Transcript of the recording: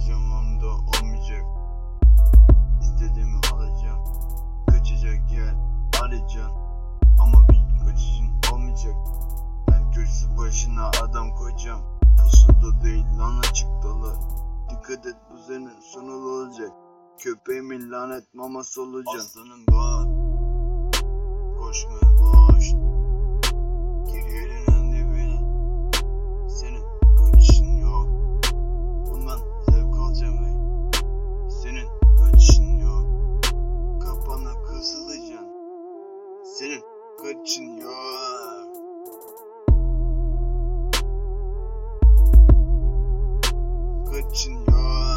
zamanımda olmayacak. İstediğimi alacağım. Kaçacak yer arayacağım. Ama bir kaçışın olmayacak. Ben köşesi başına adam koyacağım. Pusuda değil lan açık dalı. Dikkat et bu senin sonu olacak. Köpeğimin lanet maması olacak. Aslanım var. Senin kaçışın yok. Kaçın yok.